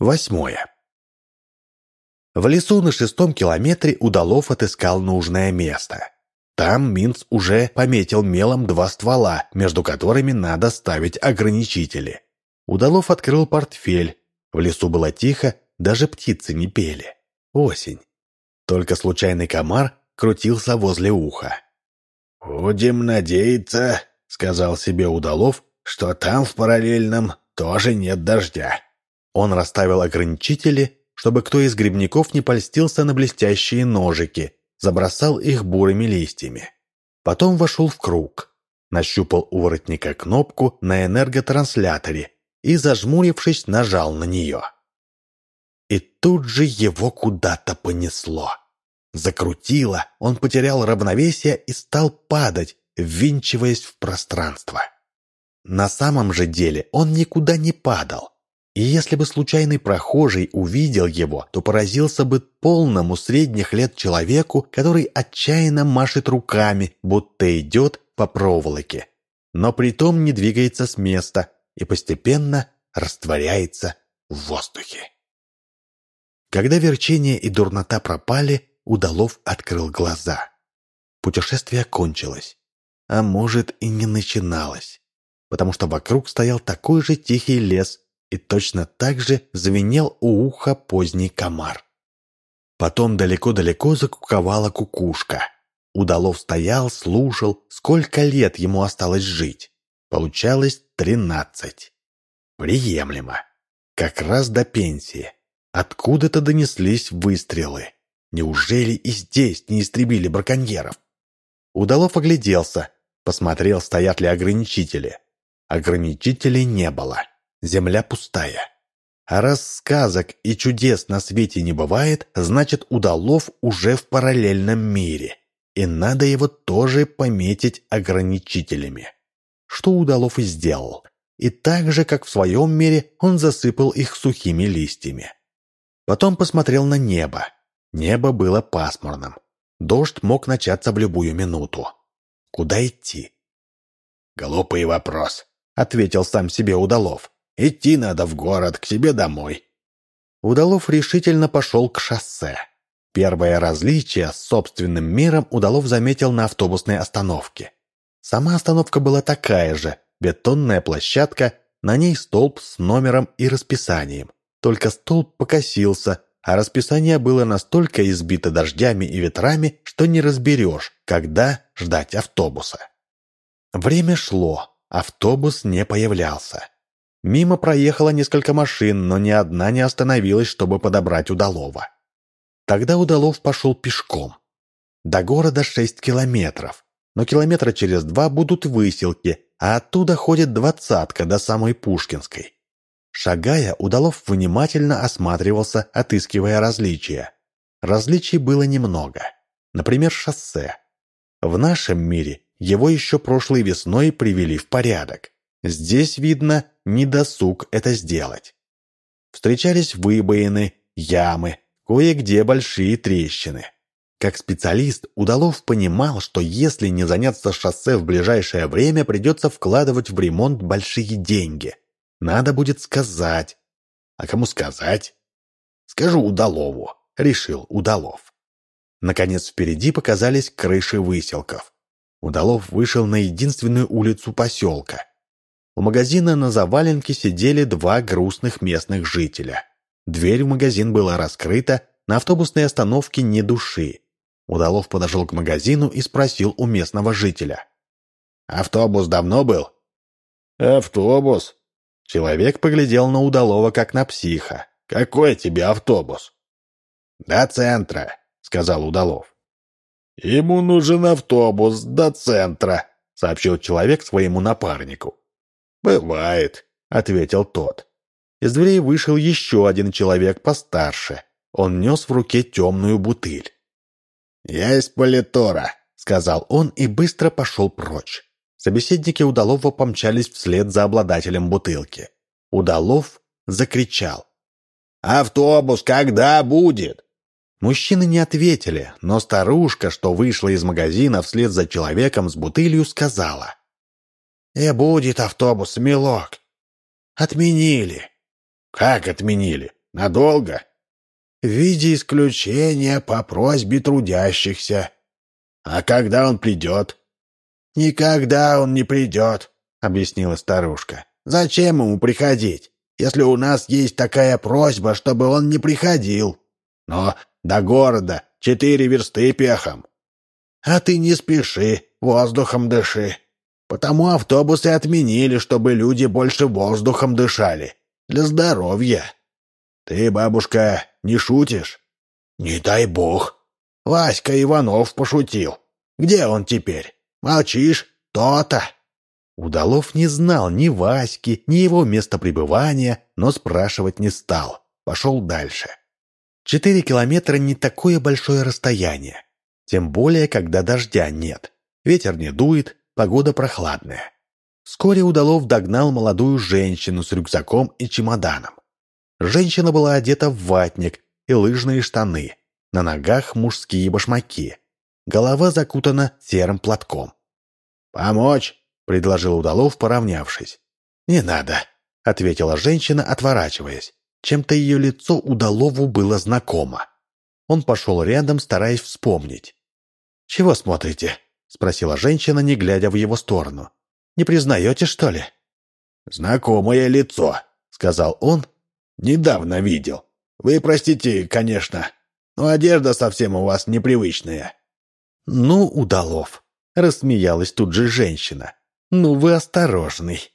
Восьмое. В лесу на шестом километре Удалов отыскал нужное место. Там Минц уже пометил мелом два ствола, между которыми надо ставить ограничители. Удалов открыл портфель. В лесу было тихо, даже птицы не пели. Осень. Только случайный комар крутился возле уха. «Будем надеяться», — сказал себе Удалов, «что там в параллельном тоже нет дождя». Он расставил ограничители, чтобы кто из грибников не польстился на блестящие ножики, забросал их бурыми листьями. Потом вошел в круг, нащупал у воротника кнопку на энерготрансляторе и, зажмурившись, нажал на нее. И тут же его куда-то понесло. Закрутило, он потерял равновесие и стал падать, ввинчиваясь в пространство. На самом же деле он никуда не падал. И если бы случайный прохожий увидел его, то поразился бы полному средних лет человеку, который отчаянно машет руками, будто идет по проволоке, но притом не двигается с места и постепенно растворяется в воздухе. Когда верчение и дурнота пропали, Удалов открыл глаза. Путешествие кончилось, а может и не начиналось, потому что вокруг стоял такой же тихий лес, и точно так же звенел у уха поздний комар. Потом далеко-далеко закуковала кукушка. Удалов стоял, слушал, сколько лет ему осталось жить. Получалось тринадцать. Приемлемо. Как раз до пенсии. Откуда-то донеслись выстрелы. Неужели и здесь не истребили браконьеров? Удалов огляделся, посмотрел, стоят ли ограничители. Ограничителей не было. Земля пустая. А раз сказок и чудес на свете не бывает, значит, Удалов уже в параллельном мире. И надо его тоже пометить ограничителями. Что Удалов и сделал. И так же, как в своем мире, он засыпал их сухими листьями. Потом посмотрел на небо. Небо было пасмурным. Дождь мог начаться в любую минуту. Куда идти? «Глупый вопрос», — ответил сам себе Удалов. Идти надо в город, к себе домой». Удалов решительно пошел к шоссе. Первое различие с собственным миром Удалов заметил на автобусной остановке. Сама остановка была такая же, бетонная площадка, на ней столб с номером и расписанием. Только столб покосился, а расписание было настолько избито дождями и ветрами, что не разберешь, когда ждать автобуса. Время шло, автобус не появлялся. Мимо проехало несколько машин, но ни одна не остановилась, чтобы подобрать Удалова. Тогда Удалов пошел пешком. До города шесть километров, но километра через два будут выселки, а оттуда ходит двадцатка до самой Пушкинской. Шагая, Удалов внимательно осматривался, отыскивая различия. Различий было немного. Например, шоссе. В нашем мире его еще прошлой весной привели в порядок. Здесь, видно, недосуг это сделать. Встречались выбоины, ямы, кое-где большие трещины. Как специалист, Удалов понимал, что если не заняться шоссе в ближайшее время, придется вкладывать в ремонт большие деньги. Надо будет сказать. А кому сказать? Скажу Удалову, решил Удалов. Наконец впереди показались крыши выселков. Удалов вышел на единственную улицу поселка. У магазина на заваленке сидели два грустных местных жителя. Дверь в магазин была раскрыта, на автобусной остановке ни души. Удалов подошел к магазину и спросил у местного жителя. «Автобус давно был?» «Автобус?» Человек поглядел на Удалова, как на психа. «Какой тебе автобус?» «До центра», — сказал Удалов. «Ему нужен автобус до центра», — сообщил человек своему напарнику. «Бывает», — ответил тот. Из дверей вышел еще один человек постарше. Он нес в руке темную бутыль. «Я из Политора», — сказал он и быстро пошел прочь. Собеседники Удалова помчались вслед за обладателем бутылки. Удалов закричал. «Автобус когда будет?» Мужчины не ответили, но старушка, что вышла из магазина вслед за человеком с бутылью, сказала. «И будет автобус, милок». «Отменили». «Как отменили? Надолго?» «В виде исключения по просьбе трудящихся». «А когда он придет?» «Никогда он не придет», — объяснила старушка. «Зачем ему приходить, если у нас есть такая просьба, чтобы он не приходил?» «Но до города четыре версты пехом». «А ты не спеши, воздухом дыши. Потому автобусы отменили, чтобы люди больше воздухом дышали. Для здоровья». «Ты, бабушка, не шутишь?» «Не дай бог. Васька Иванов пошутил. Где он теперь? Молчишь? То-то!» Удалов не знал ни Васьки, ни его места пребывания, но спрашивать не стал. Пошел дальше. Четыре километра не такое большое расстояние. Тем более, когда дождя нет. Ветер не дует, погода прохладная. Вскоре Удалов догнал молодую женщину с рюкзаком и чемоданом. Женщина была одета в ватник и лыжные штаны, на ногах мужские башмаки. Голова закутана серым платком. «Помочь?» — предложил Удалов, поравнявшись. «Не надо», — ответила женщина, отворачиваясь. Чем-то ее лицо Удалову было знакомо. Он пошел рядом, стараясь вспомнить. «Чего смотрите?» — спросила женщина, не глядя в его сторону. «Не признаете, что ли?» «Знакомое лицо», — сказал он. «Недавно видел. Вы простите, конечно, но одежда совсем у вас непривычная». «Ну, Удалов», — рассмеялась тут же женщина. «Ну вы осторожный».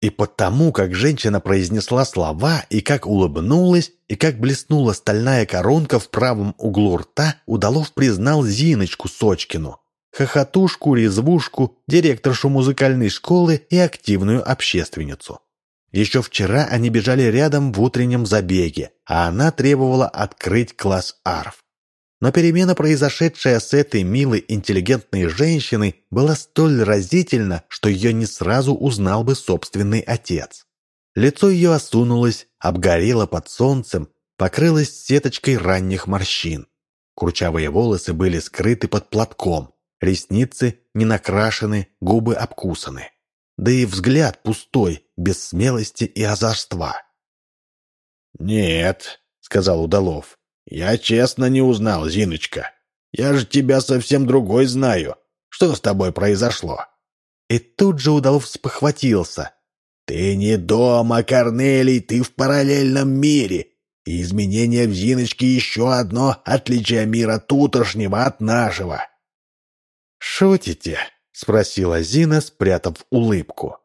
И потому, как женщина произнесла слова, и как улыбнулась, и как блеснула стальная коронка в правом углу рта, Удалов признал Зиночку Сочкину, хохотушку, резвушку, директоршу музыкальной школы и активную общественницу. Еще вчера они бежали рядом в утреннем забеге, а она требовала открыть класс арф. Но перемена, произошедшая с этой милой, интеллигентной женщиной, была столь разительна, что ее не сразу узнал бы собственный отец. Лицо ее осунулось, обгорело под солнцем, покрылось сеточкой ранних морщин. Курчавые волосы были скрыты под платком, ресницы не накрашены, губы обкусаны. Да и взгляд пустой, без смелости и озорства. «Нет», — сказал Удалов, «Я честно не узнал, Зиночка. Я же тебя совсем другой знаю. Что с тобой произошло?» И тут же Удалов спохватился. «Ты не дома, Корнелий, ты в параллельном мире. И изменение в Зиночке еще одно отличие мира тутошнего от нашего». «Шутите?» — спросила Зина, спрятав улыбку.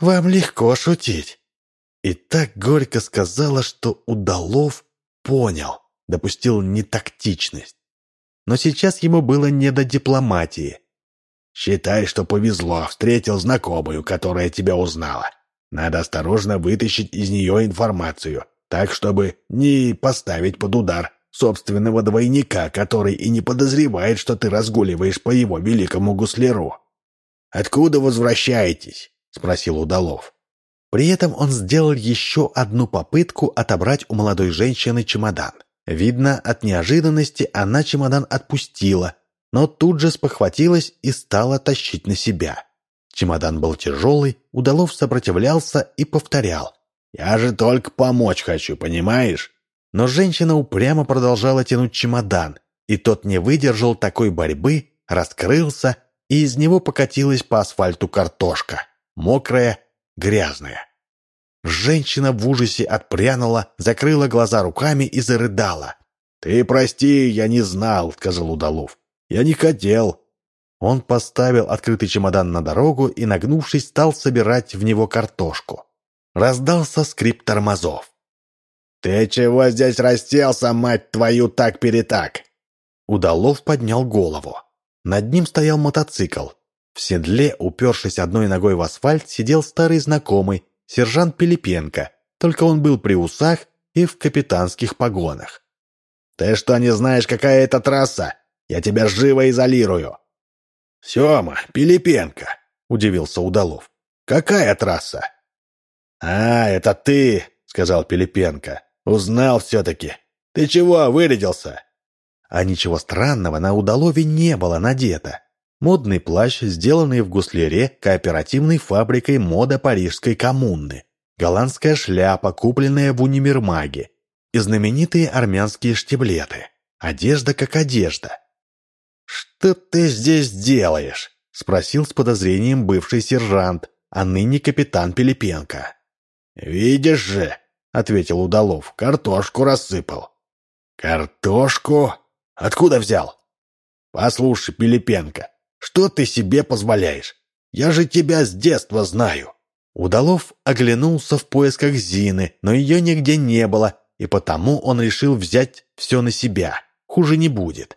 «Вам легко шутить». И так горько сказала, что Удалов понял допустил нетактичность. Но сейчас ему было не до дипломатии. «Считай, что повезло, встретил знакомую, которая тебя узнала. Надо осторожно вытащить из нее информацию, так, чтобы не поставить под удар собственного двойника, который и не подозревает, что ты разгуливаешь по его великому гусляру». «Откуда возвращаетесь?» — спросил Удалов. При этом он сделал еще одну попытку отобрать у молодой женщины чемодан. Видно, от неожиданности она чемодан отпустила, но тут же спохватилась и стала тащить на себя. Чемодан был тяжелый, Удалов сопротивлялся и повторял. «Я же только помочь хочу, понимаешь?» Но женщина упрямо продолжала тянуть чемодан, и тот не выдержал такой борьбы, раскрылся, и из него покатилась по асфальту картошка. Мокрая, грязная. Женщина в ужасе отпрянула, закрыла глаза руками и зарыдала. «Ты прости, я не знал», — сказал Удалов. «Я не хотел». Он поставил открытый чемодан на дорогу и, нагнувшись, стал собирать в него картошку. Раздался скрип тормозов. «Ты чего здесь расселся, мать твою, так-перетак?» Удалов поднял голову. Над ним стоял мотоцикл. В седле, упершись одной ногой в асфальт, сидел старый знакомый, сержант Пилипенко, только он был при усах и в капитанских погонах. «Ты что, не знаешь, какая это трасса? Я тебя живо изолирую!» «Сема, Пилипенко!» — удивился Удалов. «Какая трасса?» «А, это ты!» — сказал Пилипенко. «Узнал все-таки. Ты чего, вырядился?» А ничего странного на Удалове не было надето. Модный плащ, сделанный в гусляре кооперативной фабрикой мода Парижской коммуны. Голландская шляпа, купленная в универмаге. и знаменитые армянские штиблеты. Одежда как одежда. «Что ты здесь делаешь?» — спросил с подозрением бывший сержант, а ныне капитан Пилипенко. «Видишь же», — ответил Удалов, — «картошку рассыпал». «Картошку? Откуда взял?» «Послушай, Пилипенко, что ты себе позволяешь? Я же тебя с детства знаю». Удалов оглянулся в поисках Зины, но ее нигде не было, и потому он решил взять все на себя. Хуже не будет.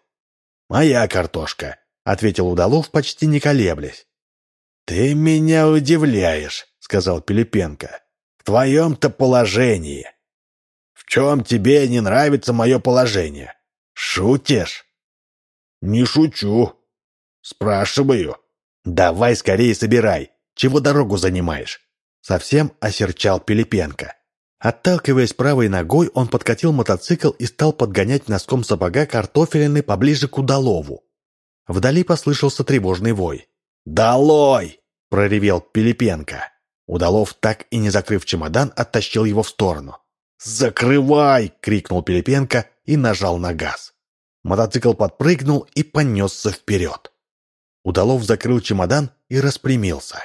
«Моя картошка», — ответил Удалов, почти не колеблясь. «Ты меня удивляешь», — сказал Пилипенко. «В твоем-то положении». «В чем тебе не нравится мое положение? Шутишь?» «Не шучу. Спрашиваю». «Давай скорее собирай. Чего дорогу занимаешь?» Совсем осерчал Пилипенко. Отталкиваясь правой ногой, он подкатил мотоцикл и стал подгонять носком сапога картофелины поближе к удалову. Вдали послышался тревожный вой. «Долой!» — проревел Пилипенко. Удалов, так и не закрыв чемодан, оттащил его в сторону. «Закрывай!» — крикнул Пилипенко и нажал на газ. Мотоцикл подпрыгнул и понесся вперед. Удалов закрыл чемодан и распрямился.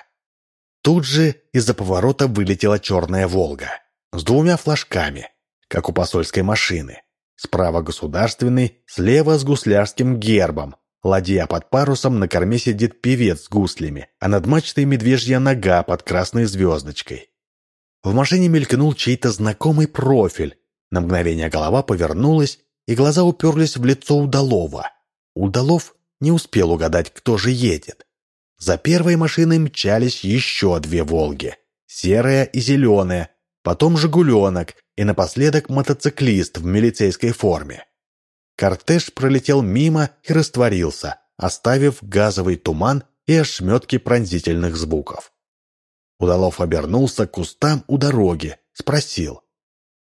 Тут же из-за поворота вылетела черная «Волга» с двумя флажками, как у посольской машины. Справа государственный, слева с гуслярским гербом. Ладья под парусом, на корме сидит певец с гуслями, а над мачтой медвежья нога под красной звездочкой. В машине мелькнул чей-то знакомый профиль. На мгновение голова повернулась, и глаза уперлись в лицо Удалова. Удалов не успел угадать, кто же едет. За первой машиной мчались еще две «Волги». Серая и зеленая, потом «Жигуленок» и напоследок мотоциклист в милицейской форме. Кортеж пролетел мимо и растворился, оставив газовый туман и ошметки пронзительных звуков. Удалов обернулся к кустам у дороги, спросил.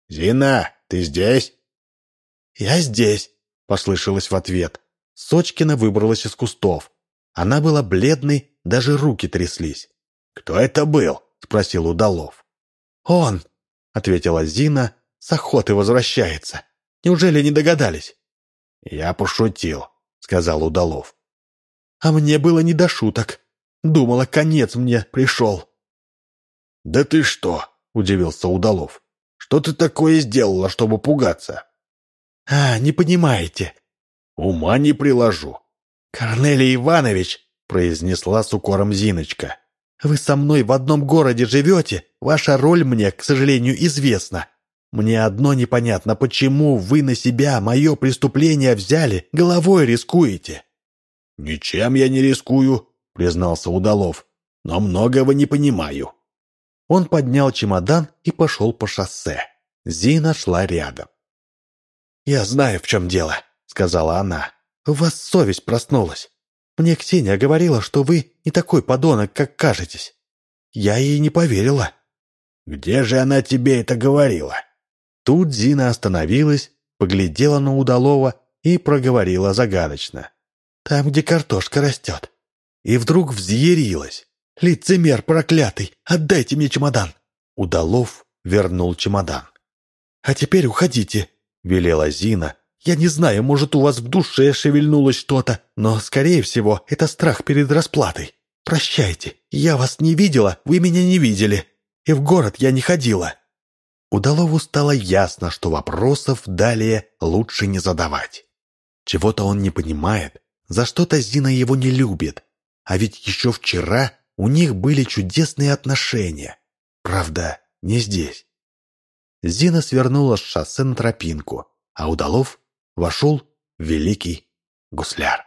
«Зина, ты здесь?» «Я здесь», — послышалось в ответ. Сочкина выбралась из кустов. Она была бледной, даже руки тряслись. «Кто это был?» — спросил Удалов. «Он», — ответила Зина, — «с охоты возвращается. Неужели не догадались?» «Я пошутил», — сказал Удалов. «А мне было не до шуток. Думала, конец мне пришел». «Да ты что?» — удивился Удалов. «Что ты такое сделала, чтобы пугаться?» «А, не понимаете». «Ума не приложу». «Корнелий Иванович», — произнесла с укором Зиночка, — «вы со мной в одном городе живете, ваша роль мне, к сожалению, известна. Мне одно непонятно, почему вы на себя мое преступление взяли, головой рискуете». «Ничем я не рискую», — признался Удалов, — «но многого не понимаю». Он поднял чемодан и пошел по шоссе. Зина шла рядом. «Я знаю, в чем дело», — сказала она. «У вас совесть проснулась. Мне Ксения говорила, что вы не такой подонок, как кажетесь. Я ей не поверила». «Где же она тебе это говорила?» Тут Зина остановилась, поглядела на Удалова и проговорила загадочно. «Там, где картошка растет». И вдруг взъярилась. «Лицемер проклятый! Отдайте мне чемодан!» Удалов вернул чемодан. «А теперь уходите велела Зина. «Я не знаю, может, у вас в душе шевельнулось что-то, но, скорее всего, это страх перед расплатой. Прощайте, я вас не видела, вы меня не видели, и в город я не ходила». Удалову стало ясно, что вопросов далее лучше не задавать. Чего-то он не понимает, за что-то Зина его не любит. А ведь еще вчера у них были чудесные отношения. Правда, не здесь. Зина свернула с шоссе на тропинку, а Удалов вошел в великий гусляр.